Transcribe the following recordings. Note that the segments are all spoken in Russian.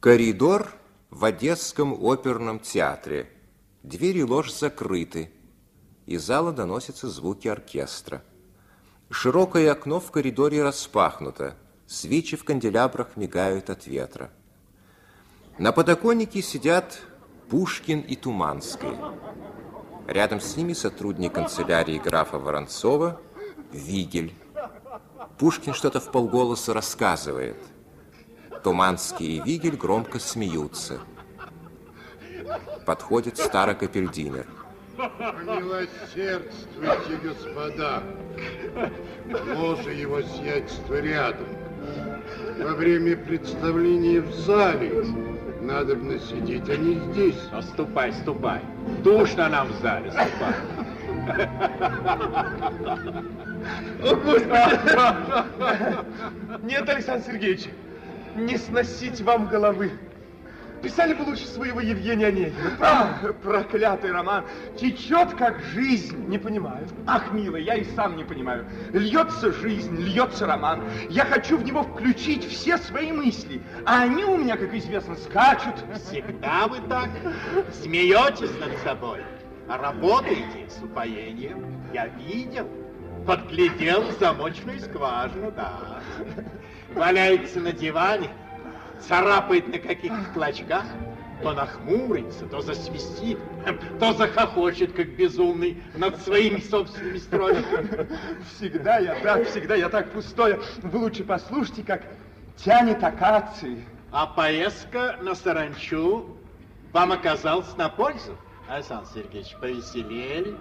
Коридор в Одесском оперном театре. Двери ложь закрыты. Из зала доносятся звуки оркестра. Широкое окно в коридоре распахнуто. Свечи в канделябрах мигают от ветра. На подоконнике сидят Пушкин и Туманский. Рядом с ними сотрудник канцелярии графа Воронцова Вигель. Пушкин что-то в полголоса рассказывает. Туманский и Вигель громко смеются. Подходит старый капельдинер. Милосердствуйте, господа. Ложе его сиятельство рядом. Во время представления в зале надо бы сидеть, а не здесь. Ну, ступай, ступай. Душно нам в зале, ступай. О, Господи! Нет, Александр Сергеевич, не сносить вам головы. Писали бы лучше своего Евгения Онегина. Ах, проклятый роман. Течет, как жизнь. Не понимаю. Ах, милый, я и сам не понимаю. Льется жизнь, льется роман. Я хочу в него включить все свои мысли. А они у меня, как известно, скачут. Всегда вы так смеетесь над собой. Работаете с упоением. Я видел. Подглядел в замочную скважину, да. Валяется на диване, царапает на каких-то клочках, то нахмурится, то засвистит, то захохочет, как безумный, над своими собственными стройками. Всегда я так, всегда я так пустое. Вы лучше послушайте, как тянет акации. А поездка на саранчу вам оказалась на пользу, Александр Сергеевич, повеселели?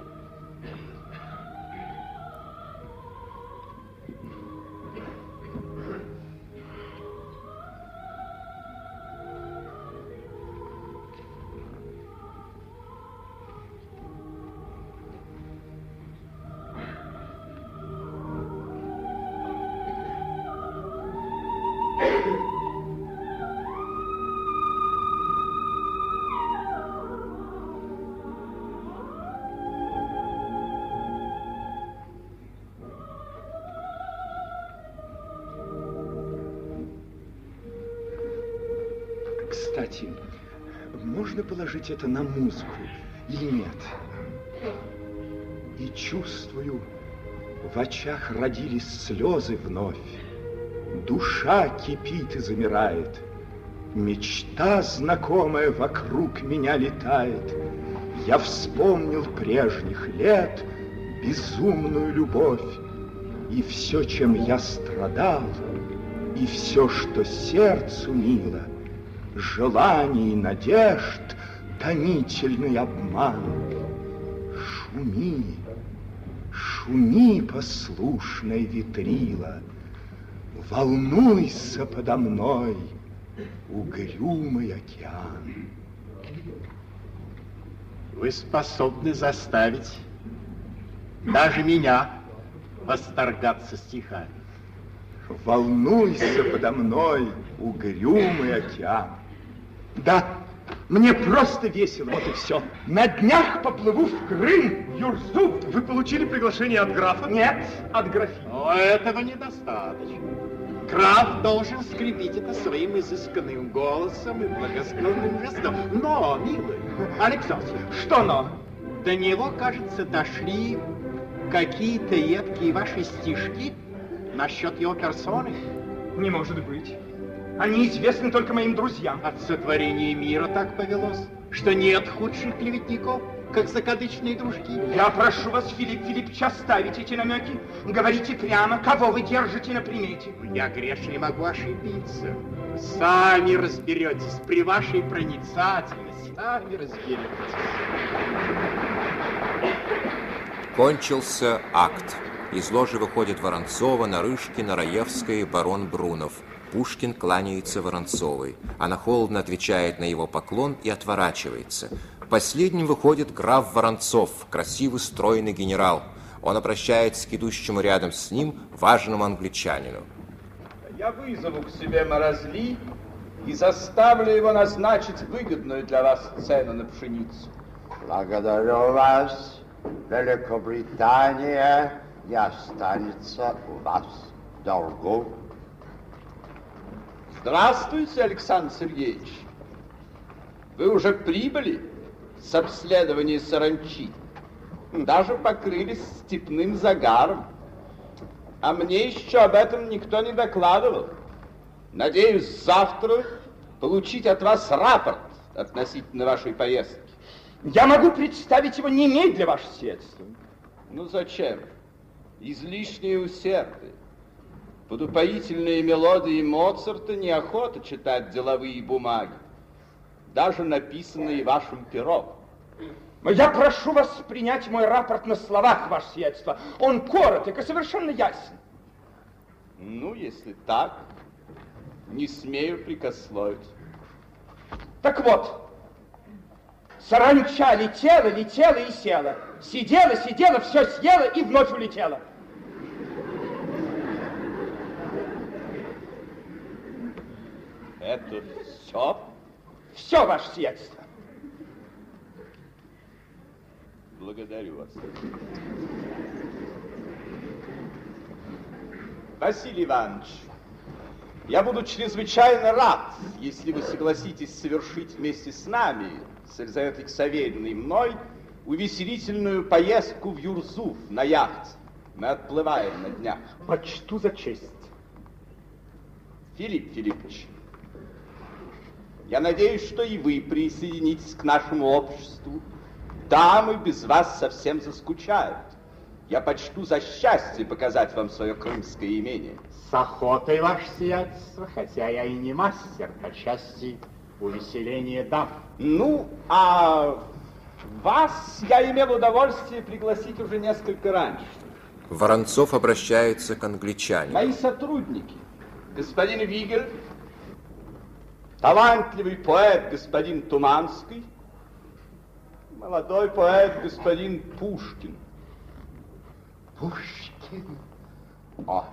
Кстати, можно положить это на музыку или нет? И чувствую, в очах родились слезы вновь. Душа кипит и замирает. Мечта знакомая вокруг меня летает. Я вспомнил прежних лет безумную любовь. И все, чем я страдал, и все, что сердцу мило, желаний, надежд, томительный обман. Шуми, шуми, послушная ветрила, волнуйся подо мной, угрюмый океан. Вы способны заставить даже меня восторгаться стихами. Волнуйся подо мной, угрюмый океан. Да, мне просто весело, вот и все. На днях поплыву в Крым, Юрзу. Вы получили приглашение от графа? Нет, от графини. Но этого недостаточно. Граф должен скрепить это своим изысканным голосом и благосклонным жестом. Но, милый Александр, Что но? до него, кажется, дошли какие-то едкие ваши стишки насчет его персоны. Не может быть. Они известны только моим друзьям. От сотворения мира так повелось, что нет худших клеветников, как закадычные дружки. Я прошу вас, Филипп Филиппович, оставить эти намеки. Говорите прямо, кого вы держите на примете. Я грешный могу ошибиться. Сами разберетесь при вашей проницательности. Сами разберетесь. Кончился акт. Из ложи выходят Воронцова, Нарышкина, Раевская и барон Брунов. Пушкин кланяется Воронцовой. Она холодно отвечает на его поклон и отворачивается. Последним выходит граф Воронцов, красивый стройный генерал. Он обращается к идущему рядом с ним важному англичанину. Я вызову к себе Морозли и заставлю его назначить выгодную для вас цену на пшеницу. Благодарю вас. Великобритания не останется у вас в долгу. Здравствуйте, Александр Сергеевич. Вы уже прибыли с обследования саранчи. Даже покрылись степным загаром. А мне еще об этом никто не докладывал. Надеюсь, завтра получить от вас рапорт относительно вашей поездки. Я могу представить его немедля, ваше сиятельство. Ну зачем? Излишнее усердие. Под упоительные мелодии Моцарта неохота читать деловые бумаги, даже написанные вашим пером. Но я прошу вас принять мой рапорт на словах, ваше сиятельство. Он короток и совершенно ясен. Ну, если так, не смею прикословить. Так вот, саранча летела, летела и села. Сидела, сидела, все съела и вновь улетела. Это все? Все, ваше сиятельство. Благодарю вас. Василий Иванович, я буду чрезвычайно рад, если вы согласитесь совершить вместе с нами, с Елизаветой Савельевной и мной, увеселительную поездку в Юрзуф на яхте. Мы отплываем на днях. Почту за честь. Филипп Филиппович, я надеюсь, что и вы присоединитесь к нашему обществу. Дамы без вас совсем заскучают. Я почту за счастье показать вам свое крымское имение. С охотой, ваше сиятельство, хотя я и не мастер по части увеселения дам. Ну, а вас я имел удовольствие пригласить уже несколько раньше. Воронцов обращается к англичанину. Мои сотрудники, господин Вигель, талантливый поэт господин Туманский, молодой поэт господин Пушкин. Пушкин. Ой,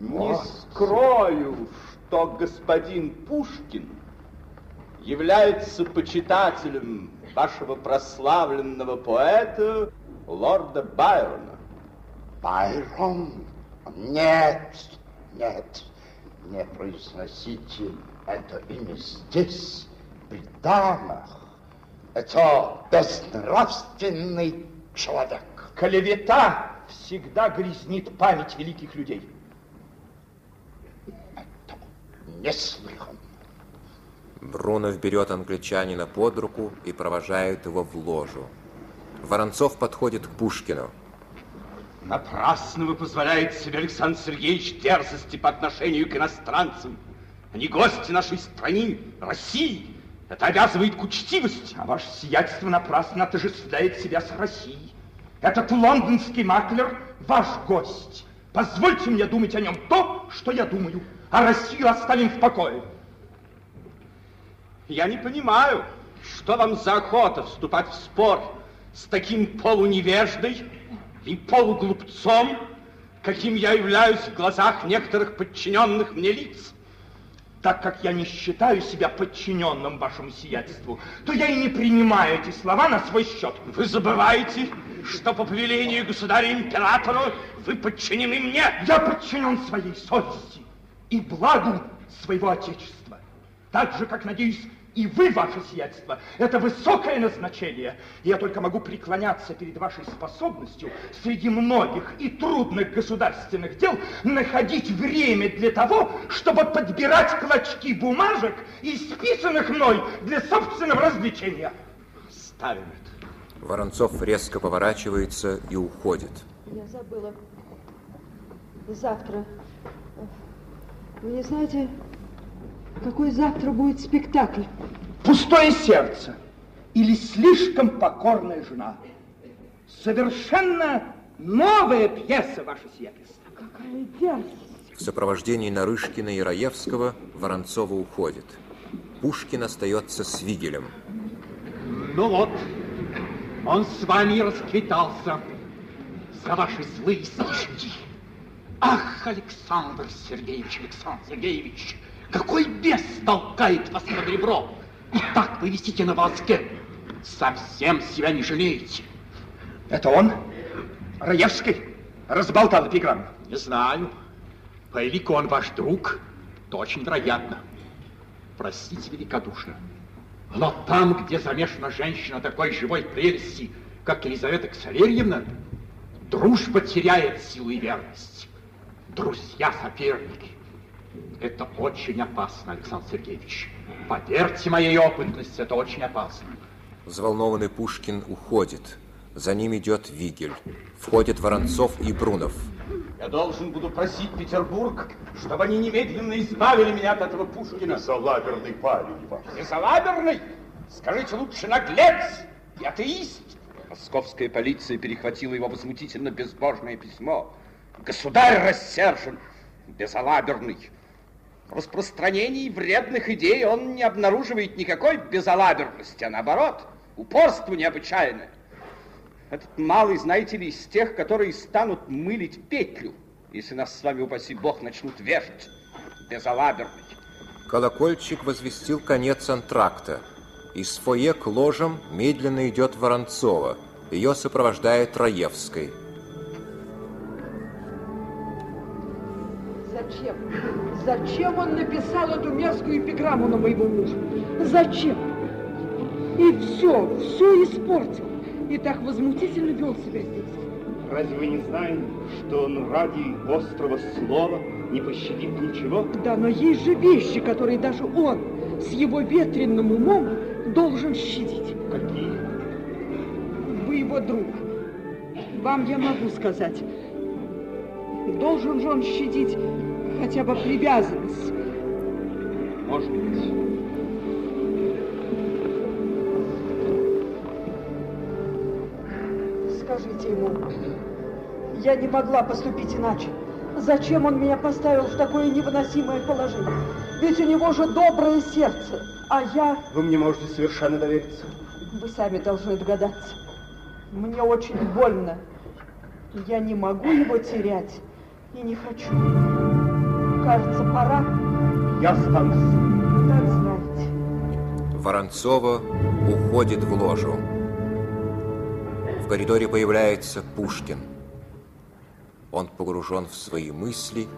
Не скрою, что господин Пушкин является почитателем вашего прославленного поэта лорда Байрона. Байрон. Нет, нет, не произносите это имя здесь, при дамах. Это безнравственный человек. Клевета всегда грязнит память великих людей. Это неслыханно. Брунов берет англичанина под руку и провожает его в ложу. Воронцов подходит к Пушкину. Напрасно вы позволяете себе, Александр Сергеевич, дерзости по отношению к иностранцам. Они гости нашей страны, России. Это обязывает к учтивости. А ваше сиятельство напрасно отождествляет себя с Россией. Этот лондонский маклер ваш гость. Позвольте мне думать о нем то, что я думаю. А Россию оставим в покое. Я не понимаю, что вам за охота вступать в спор с таким полуневеждой и полуглупцом, каким я являюсь в глазах некоторых подчиненных мне лиц. Так как я не считаю себя подчиненным вашему сиятельству, то я и не принимаю эти слова на свой счет. Вы забываете, что по повелению государя-императора вы подчинены мне. Я подчинен своей совести и благу своего Отечества. Так же, как, надеюсь, и вы, ваше сиятельство, это высокое назначение. Я только могу преклоняться перед вашей способностью среди многих и трудных государственных дел находить время для того, чтобы подбирать клочки бумажек, исписанных мной для собственного развлечения. Ставим это. Воронцов резко поворачивается и уходит. Я забыла. Завтра. Вы не знаете, какой завтра будет спектакль? Пустое сердце или слишком покорная жена. Совершенно новая пьеса, ваше сиятельство. Какая дерзость. В сопровождении Нарышкина и Раевского Воронцова уходит. Пушкин остается с Вигелем. Ну вот, он с вами расквитался за ваши злые слишки. Ах, Александр Сергеевич, Александр Сергеевич, какой бес толкает вас под ребро? И так вы висите на волоске. Совсем себя не жалеете. Это он? Раевский? Разболтал эпиграмму. Не знаю. Появик он ваш друг, Это очень вероятно. Простите великодушно. Но там, где замешана женщина такой живой прелести, как Елизавета Ксаверьевна, дружба теряет силу и верность. Друзья, соперники. Это очень опасно, Александр Сергеевич. Поверьте моей опытности, это очень опасно. Взволнованный Пушкин уходит. За ним идет Вигель. Входят Воронцов и Брунов. Я должен буду просить Петербург, чтобы они немедленно избавили меня от этого Пушкина. Безалаберный парень, Иван. Безалаберный? Скажите лучше наглец и атеист. Московская полиция перехватила его возмутительно безбожное письмо. Государь рассержен, безалаберный. В распространении вредных идей он не обнаруживает никакой безалаберности, а наоборот, упорство необычайное. Этот малый, знаете ли, из тех, которые станут мылить петлю, если нас с вами, упаси бог, начнут вешать. Безалаберный. Колокольчик возвестил конец антракта. Из фойе к ложам медленно идет Воронцова. Ее сопровождает Раевской. Зачем? Зачем он написал эту мерзкую эпиграмму на моего мужа? Зачем? И все, все испортил. И так возмутительно вел себя здесь. Разве вы не знаете, что он ради острого слова не пощадит ничего? Да, но есть же вещи, которые даже он с его ветреным умом должен щадить. Какие? Вы его друг. Вам я могу сказать. Должен же он щадить хотя бы привязанность. Может быть. Скажите ему, я не могла поступить иначе. Зачем он меня поставил в такое невыносимое положение? Ведь у него же доброе сердце, а я... Вы мне можете совершенно довериться. Вы сами должны догадаться. Мне очень больно. Я не могу его терять и не хочу. Кажется, пора. Я останусь. Так знаете. Воронцова уходит в ложу. В коридоре появляется Пушкин. Он погружен в свои мысли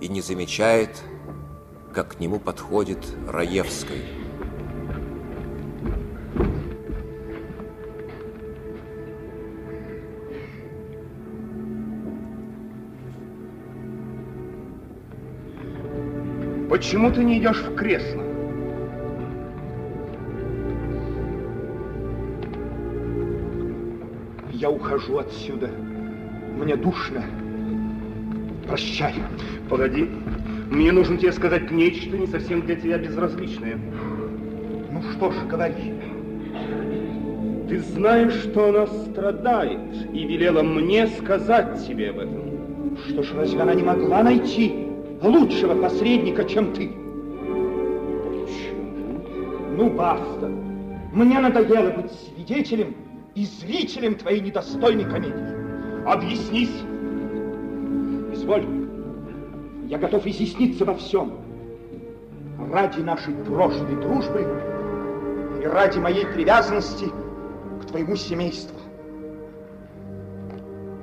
и не замечает, как к нему подходит Раевский. Почему ты не идешь в кресло? Я ухожу отсюда. Мне душно. Прощай. Погоди. Мне нужно тебе сказать нечто не совсем для тебя безразличное. Ну что ж, говори. Ты знаешь, что она страдает, и велела мне сказать тебе об этом. Что ж, разве она не могла найти лучшего посредника, чем ты? Почему? Ну, баста. Мне надоело быть свидетелем и зрителем твоей недостойной комедии. Объяснись. Изволь. Я готов изъясниться во всем. Ради нашей прожитой дружбы и ради моей привязанности к твоему семейству.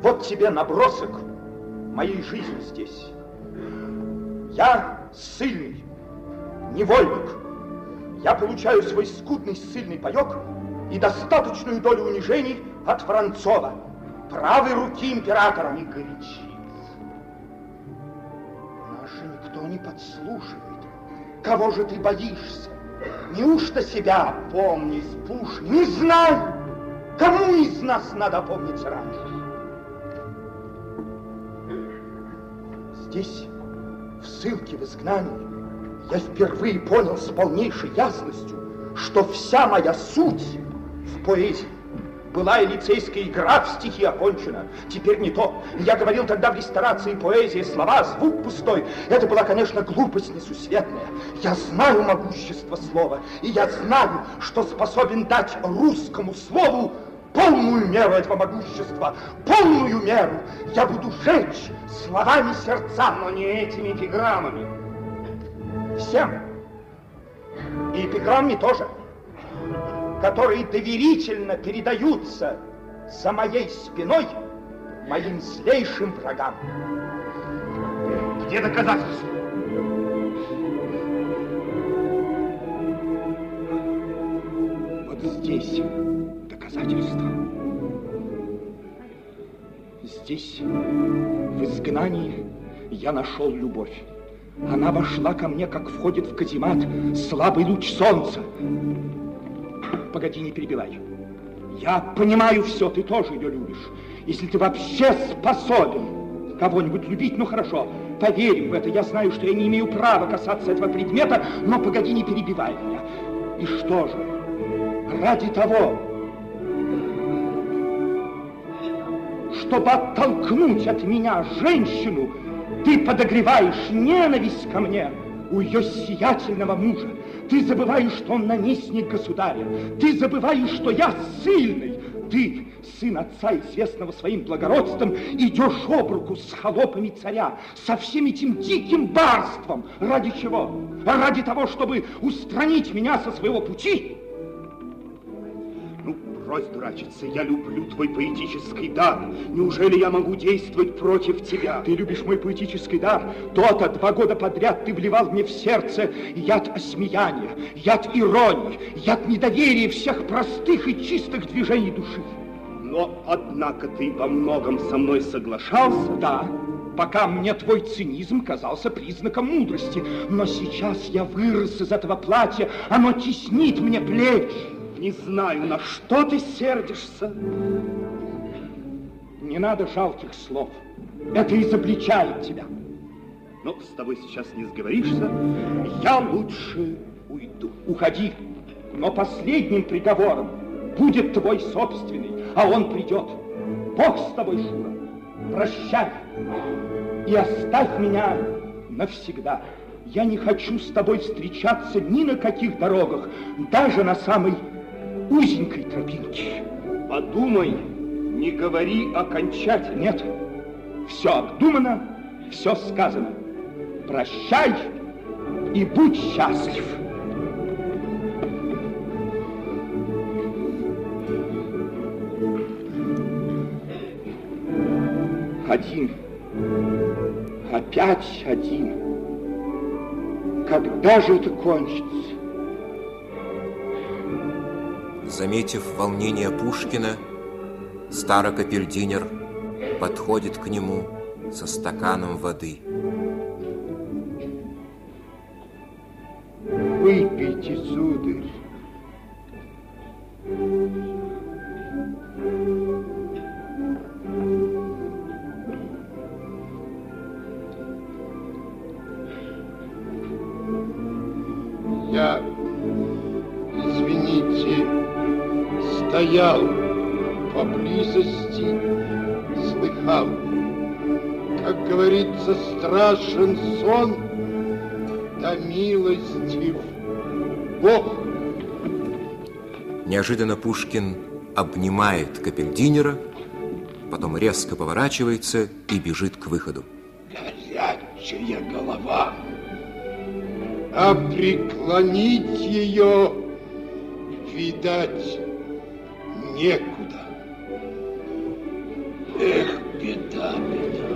Вот тебе набросок моей жизни здесь. Я сильный, невольник. Я получаю свой скудный ссыльный паек и достаточную долю унижений от Францова, правой руки императора. Не же никто не подслушивает. Кого же ты боишься? Неужто себя помнишь, Пуш? Не знаю. Кому из нас надо помнить раньше? Здесь, в ссылке в изгнании, я впервые понял с полнейшей ясностью, что вся моя суть в поэзии. Была и лицейская игра в стихи окончена. Теперь не то. Я говорил тогда в ресторации поэзия, слова, звук пустой. Это была, конечно, глупость несусветная. Я знаю могущество слова, и я знаю, что способен дать русскому слову полную меру этого могущества, полную меру. Я буду жечь словами сердца, но не этими эпиграммами. Всем. И эпиграммами тоже, которые доверительно передаются за моей спиной моим злейшим врагам. Где доказательства? Вот здесь доказательства. Здесь, в изгнании, я нашел любовь. Она вошла ко мне, как входит в каземат слабый луч солнца. Погоди, не перебивай. Я понимаю все, ты тоже ее любишь. Если ты вообще способен кого-нибудь любить, ну хорошо, поверим в это. Я знаю, что я не имею права касаться этого предмета, но погоди, не перебивай меня. И что же? Ради того, чтобы оттолкнуть от меня женщину, ты подогреваешь ненависть ко мне у ее сиятельного мужа. Ты забываешь, что он наместник государя. Ты забываешь, что я сильный. Ты, сын отца, известного своим благородством, идешь об руку с холопами царя, со всем этим диким барством. Ради чего? Ради того, чтобы устранить меня со своего пути? Брось дурачиться, я люблю твой поэтический дар. Неужели я могу действовать против тебя? Ты любишь мой поэтический дар? То-то два года подряд ты вливал мне в сердце яд осмеяния, яд иронии, яд недоверия всех простых и чистых движений души. Но, однако, ты во многом со мной соглашался? Да, пока мне твой цинизм казался признаком мудрости. Но сейчас я вырос из этого платья, оно теснит мне плечи. Не знаю, на что ты сердишься. Не надо жалких слов. Это изобличает тебя. Но с тобой сейчас не сговоришься. Я лучше уйду. Уходи. Но последним приговором будет твой собственный, а он придет. Бог с тобой, Шура. Прощай. И оставь меня навсегда. Я не хочу с тобой встречаться ни на каких дорогах, даже на самой узенькой тропинки. Подумай, не говори окончательно. Нет, все обдумано, все сказано. Прощай и будь счастлив. Один. Опять один. Когда же это кончится? Заметив волнение Пушкина, старокапельдинер подходит к нему со стаканом воды. Выпейте, сударь. Я, стоял поблизости, слыхал. Как говорится, страшен сон, да милостив Бог. Неожиданно Пушкин обнимает капельдинера, потом резко поворачивается и бежит к выходу. Горячая голова. А преклонить ее, видать, некуда. Эх, беда, беда.